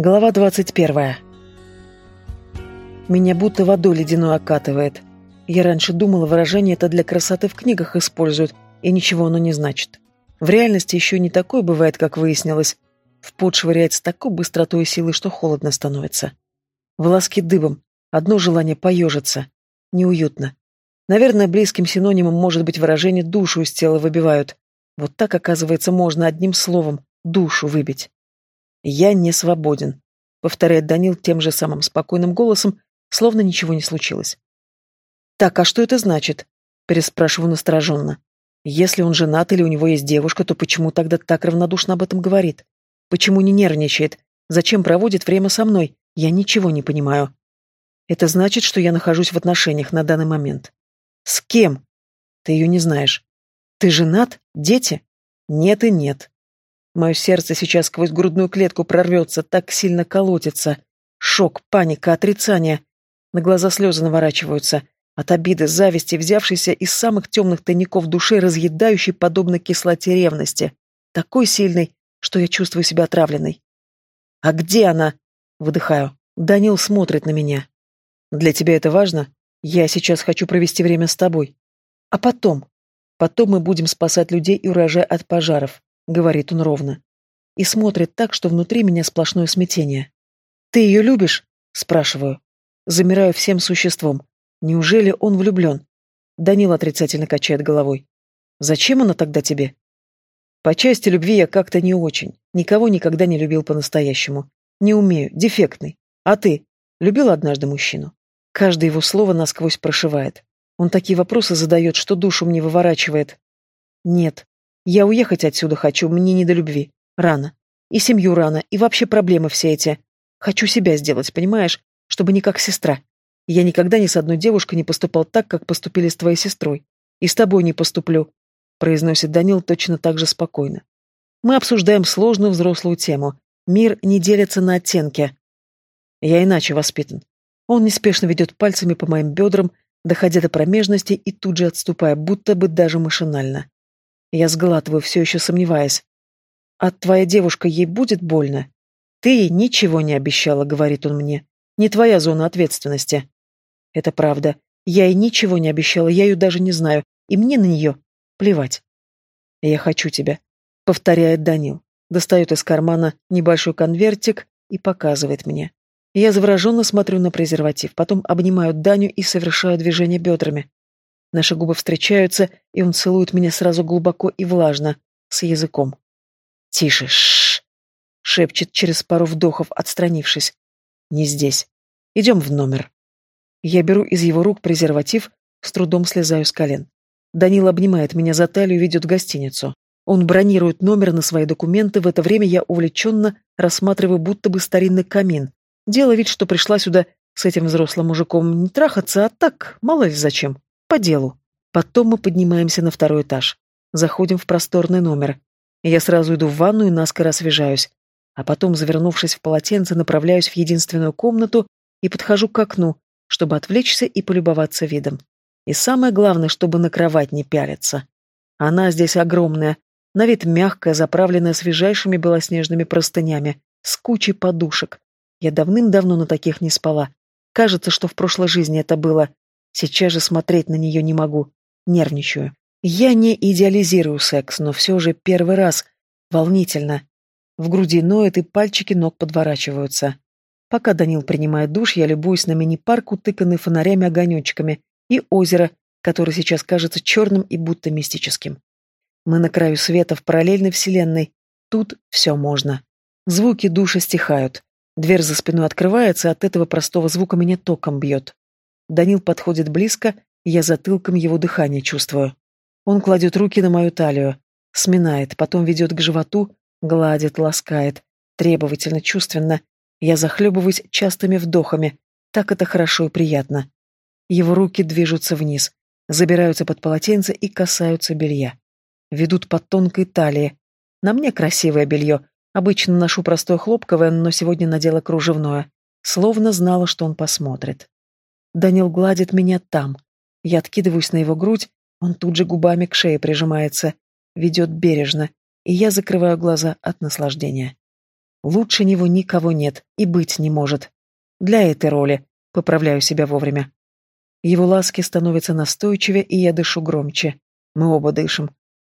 Глава двадцать первая. Меня будто водой ледяной окатывает. Я раньше думала, выражение это для красоты в книгах используют, и ничего оно не значит. В реальности еще не такое бывает, как выяснилось. В пот швыряет с такой быстротой и силой, что холодно становится. Волоски дыбом, одно желание поежиться. Неуютно. Наверное, близким синонимом может быть выражение «душу из тела выбивают». Вот так, оказывается, можно одним словом «душу выбить». «Я не свободен», — повторяет Данил тем же самым спокойным голосом, словно ничего не случилось. «Так, а что это значит?» — переспрашиваю настороженно. «Если он женат или у него есть девушка, то почему тогда так равнодушно об этом говорит? Почему не нервничает? Зачем проводит время со мной? Я ничего не понимаю. Это значит, что я нахожусь в отношениях на данный момент. С кем? Ты ее не знаешь. Ты женат? Дети? Нет и нет. Мое сердце сейчас сквозь грудную клетку прорвется, так сильно колотится. Шок, паника, отрицание. На глаза слезы наворачиваются. От обиды, зависти, взявшейся из самых темных тайников души, разъедающей подобно кислоте ревности. Такой сильной, что я чувствую себя отравленной. «А где она?» — выдыхаю. Данил смотрит на меня. «Для тебя это важно? Я сейчас хочу провести время с тобой. А потом? Потом мы будем спасать людей и урожай от пожаров говорит он ровно. И смотрит так, что внутри меня сплошное смятение. «Ты ее любишь?» — спрашиваю. Замираю всем существом. Неужели он влюблен? Данил отрицательно качает головой. «Зачем она тогда тебе?» «По части любви я как-то не очень. Никого никогда не любил по-настоящему. Не умею, дефектный. А ты? Любил однажды мужчину?» Каждое его слово насквозь прошивает. Он такие вопросы задает, что душу мне выворачивает. «Нет», я уехать отсюда хочу, мне не до любви. Рано. И семью рано, и вообще проблемы все эти. Хочу себя сделать, понимаешь? Чтобы не как сестра. Я никогда ни с одной девушкой не поступал так, как поступили с твоей сестрой. И с тобой не поступлю, произносит Данил точно так же спокойно. Мы обсуждаем сложную взрослую тему. Мир не делится на оттенки. Я иначе воспитан. Он неспешно ведет пальцами по моим бедрам, доходя до промежности и тут же отступая, будто бы даже машинально. Я сглатываю, все еще сомневаясь. «А твоя девушка ей будет больно?» «Ты ей ничего не обещала», — говорит он мне. «Не твоя зона ответственности». «Это правда. Я ей ничего не обещала, я ее даже не знаю, и мне на нее плевать». «Я хочу тебя», — повторяет Данил. Достает из кармана небольшой конвертик и показывает мне. Я завороженно смотрю на презерватив, потом обнимаю Даню и совершаю движение бедрами. Наши губы встречаются, и он целует меня сразу глубоко и влажно, с языком. «Тише, шш!» — шепчет через пару вдохов, отстранившись. «Не здесь. Идем в номер». Я беру из его рук презерватив, с трудом слезаю с колен. Данил обнимает меня за талию и ведет в гостиницу. Он бронирует номер на свои документы, в это время я увлеченно рассматриваю будто бы старинный камин. Делаю вид, что пришла сюда с этим взрослым мужиком не трахаться, а так, мало ли зачем. По делу. Потом мы поднимаемся на второй этаж. Заходим в просторный номер. Я сразу иду в ванну и наскоро освежаюсь. А потом, завернувшись в полотенце, направляюсь в единственную комнату и подхожу к окну, чтобы отвлечься и полюбоваться видом. И самое главное, чтобы на кровать не пялиться. Она здесь огромная, на вид мягкая, заправленная свежайшими белоснежными простынями, с кучей подушек. Я давным-давно на таких не спала. Кажется, что в прошлой жизни это было, Сейчас же смотреть на нее не могу. Нервничаю. Я не идеализирую секс, но все же первый раз. Волнительно. В груди ноет и пальчики ног подворачиваются. Пока Данил принимает душ, я любуюсь на мини-парк, утыканный фонарями-огонечками, и озеро, которое сейчас кажется черным и будто мистическим. Мы на краю света в параллельной вселенной. Тут все можно. Звуки душа стихают. Дверь за спиной открывается, от этого простого звука меня током бьет. Данил подходит близко, я затылком его дыхание чувствую. Он кладет руки на мою талию, сминает, потом ведет к животу, гладит, ласкает, требовательно, чувственно. Я захлебываюсь частыми вдохами, так это хорошо и приятно. Его руки движутся вниз, забираются под полотенце и касаются белья. Ведут под тонкой талией. На мне красивое белье. Обычно ношу простое хлопковое, но сегодня надела кружевное. Словно знала, что он посмотрит. Данил гладит меня там. Я откидываюсь на его грудь, он тут же губами к шее прижимается, ведет бережно, и я закрываю глаза от наслаждения. Лучше него никого нет и быть не может. Для этой роли поправляю себя вовремя. Его ласки становятся настойчивее, и я дышу громче. Мы оба дышим.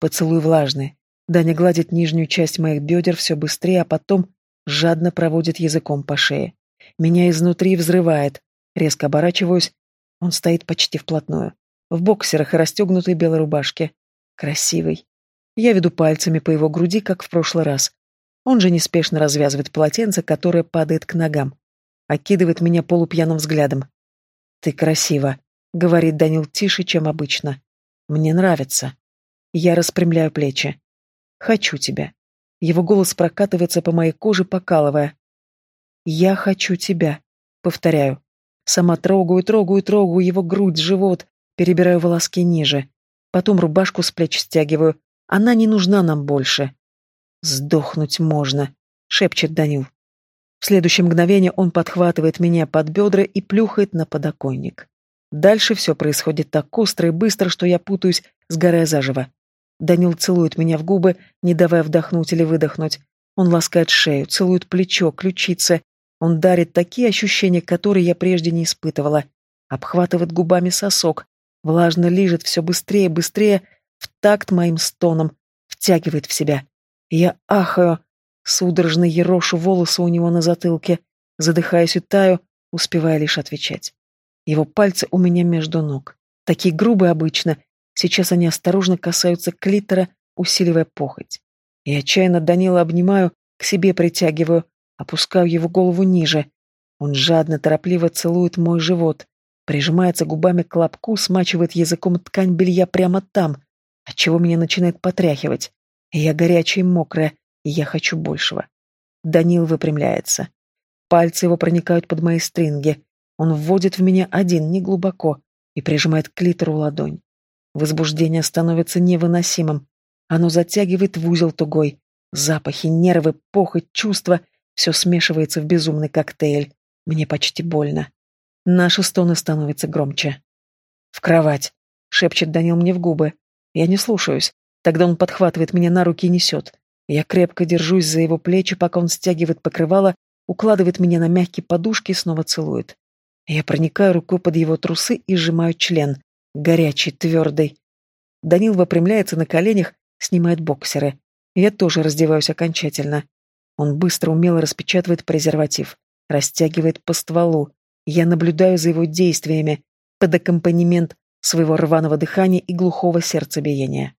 Поцелуй влажный. Даня гладит нижнюю часть моих бедер все быстрее, а потом жадно проводит языком по шее. Меня изнутри взрывает. Резко оборачиваюсь. Он стоит почти вплотную. В боксерах и расстегнутой белой рубашке. Красивый. Я веду пальцами по его груди, как в прошлый раз. Он же неспешно развязывает полотенце, которое падает к ногам. Окидывает меня полупьяным взглядом. «Ты красива», — говорит Данил тише, чем обычно. «Мне нравится». Я распрямляю плечи. «Хочу тебя». Его голос прокатывается по моей коже, покалывая. «Я хочу тебя», — повторяю. Сама трогаю, трогаю, трогаю его грудь, живот, перебираю волоски ниже. Потом рубашку с плеч стягиваю. Она не нужна нам больше. «Сдохнуть можно», — шепчет Данил. В следующее мгновение он подхватывает меня под бедра и плюхает на подоконник. Дальше все происходит так остро и быстро, что я путаюсь, сгорая заживо. Данил целует меня в губы, не давая вдохнуть или выдохнуть. Он ласкает шею, целует плечо, ключицы. Он дарит такие ощущения, которые я прежде не испытывала. Обхватывает губами сосок, влажно лижет все быстрее и быстрее, в такт моим стоном, втягивает в себя. Я ахаю, судорожно ерошу волосы у него на затылке, задыхаясь и таю, успевая лишь отвечать. Его пальцы у меня между ног. Такие грубые обычно, сейчас они осторожно касаются клитора, усиливая похоть. И отчаянно Данила обнимаю, к себе притягиваю, опускаю его голову ниже. Он жадно, торопливо целует мой живот, прижимается губами к лобку, смачивает языком ткань белья прямо там, отчего меня начинает потряхивать. Я горячая и мокрая, и я хочу большего. Данил выпрямляется. Пальцы его проникают под мои стринги. Он вводит в меня один, неглубоко, и прижимает к клитору ладонь. Возбуждение становится невыносимым. Оно затягивает в узел тугой. Запахи, нервы, похоть, чувства — все смешивается в безумный коктейль. Мне почти больно. Наши стоны становятся громче. «В кровать», — шепчет Данил мне в губы. Я не слушаюсь. Тогда он подхватывает меня на руки и несет. Я крепко держусь за его плечи, пока он стягивает покрывало, укладывает меня на мягкие подушки и снова целует. Я проникаю рукой под его трусы и сжимаю член. Горячий, твердый. Данил выпрямляется на коленях, снимает боксеры. Я тоже раздеваюсь окончательно. Он быстро, умело распечатывает презерватив, растягивает по стволу. Я наблюдаю за его действиями под аккомпанемент своего рваного дыхания и глухого сердцебиения.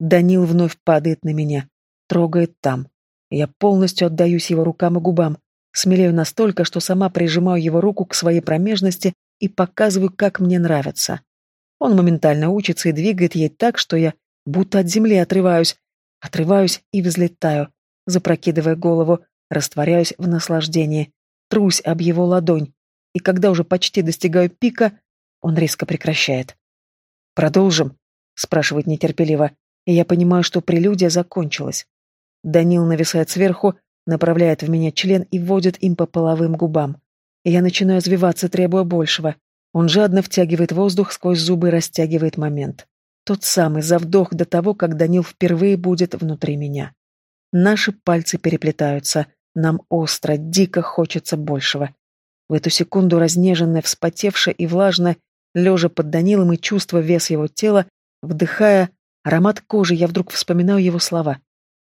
Данил вновь падает на меня, трогает там. Я полностью отдаюсь его рукам и губам, смелею настолько, что сама прижимаю его руку к своей промежности и показываю, как мне нравится. Он моментально учится и двигает ей так, что я будто от земли отрываюсь, отрываюсь и взлетаю, запрокидывая голову, растворяюсь в наслаждении, трусь об его ладонь, и когда уже почти достигаю пика, он резко прекращает. «Продолжим?» — спрашивает нетерпеливо и я понимаю, что прелюдия закончилась. Данил нависает сверху, направляет в меня член и вводит им по половым губам. И я начинаю извиваться, требуя большего. Он жадно втягивает воздух сквозь зубы растягивает момент. Тот самый, за вдох до того, как Данил впервые будет внутри меня. Наши пальцы переплетаются. Нам остро, дико хочется большего. В эту секунду разнеженная, вспотевшая и влажная, лежа под Данилом и чувство вес его тела, вдыхая Аромат кожи, я вдруг вспоминаю его слова.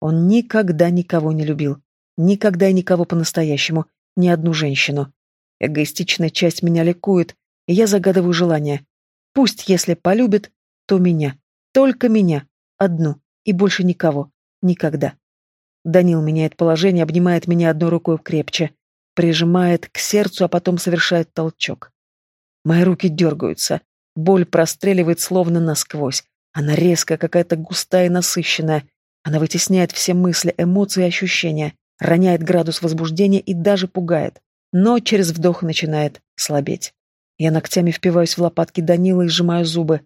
Он никогда никого не любил. Никогда никого по-настоящему. Ни одну женщину. Эгоистичная часть меня ликует, и я загадываю желание. Пусть, если полюбит, то меня. Только меня. Одну. И больше никого. Никогда. Данил меняет положение, обнимает меня одной рукой крепче. Прижимает к сердцу, а потом совершает толчок. Мои руки дергаются. Боль простреливает словно насквозь. Она резкая, какая-то густая и насыщенная. Она вытесняет все мысли, эмоции и ощущения, роняет градус возбуждения и даже пугает. Но через вдох начинает слабеть. Я ногтями впиваюсь в лопатки Данила и сжимаю зубы,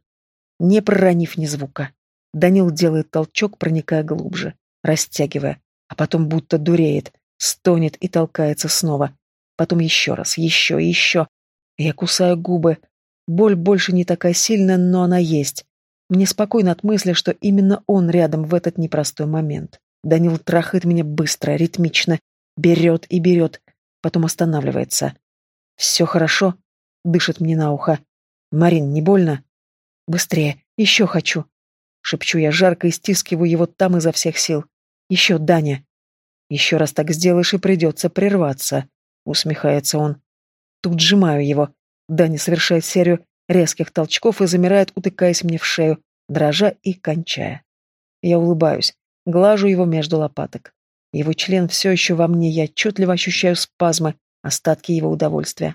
не проронив ни звука. Данил делает толчок, проникая глубже, растягивая, а потом будто дуреет, стонет и толкается снова. Потом еще раз, еще и еще. Я кусаю губы. Боль больше не такая сильная, но она есть. Мне спокойно от мысли, что именно он рядом в этот непростой момент. Данил трахает меня быстро, ритмично, Берет и берет, потом останавливается. «Все хорошо?» — дышит мне на ухо. «Марин, не больно?» «Быстрее, еще хочу!» Шепчу я жарко и стискиваю его там изо всех сил. «Еще, Даня!» «Еще раз так сделаешь, и придется прерваться», — усмехается он. Тут сжимаю его. Даня совершает серию резких толчков и замирает, утыкаясь мне в шею, дрожа и кончая. Я улыбаюсь, глажу его между лопаток. Его член все еще во мне, я отчетливо ощущаю спазмы, остатки его удовольствия.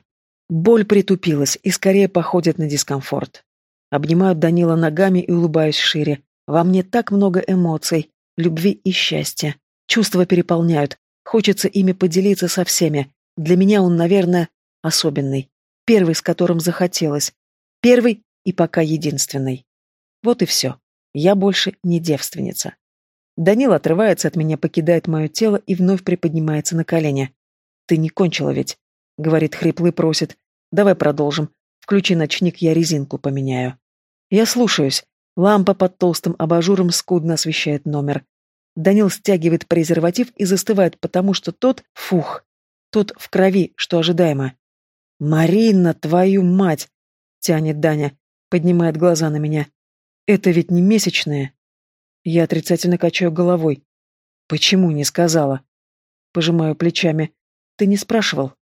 Боль притупилась и скорее походит на дискомфорт. Обнимаю Данила ногами и улыбаюсь шире. Во мне так много эмоций, любви и счастья. Чувства переполняют. Хочется ими поделиться со всеми. Для меня он, наверное, особенный. Первый, с которым захотелось. Первый и пока единственный. Вот и все. Я больше не девственница. Данил отрывается от меня, покидает мое тело и вновь приподнимается на колени. «Ты не кончила ведь?» — говорит хриплый, просит. «Давай продолжим. Включи ночник, я резинку поменяю». Я слушаюсь. Лампа под толстым абажуром скудно освещает номер. Данил стягивает презерватив и застывает, потому что тот, фух, тот в крови, что ожидаемо. «Марина, твою мать!» — тянет Даня, поднимает глаза на меня. «Это ведь не месячные?» Я отрицательно качаю головой. «Почему не сказала?» Пожимаю плечами. «Ты не спрашивал?»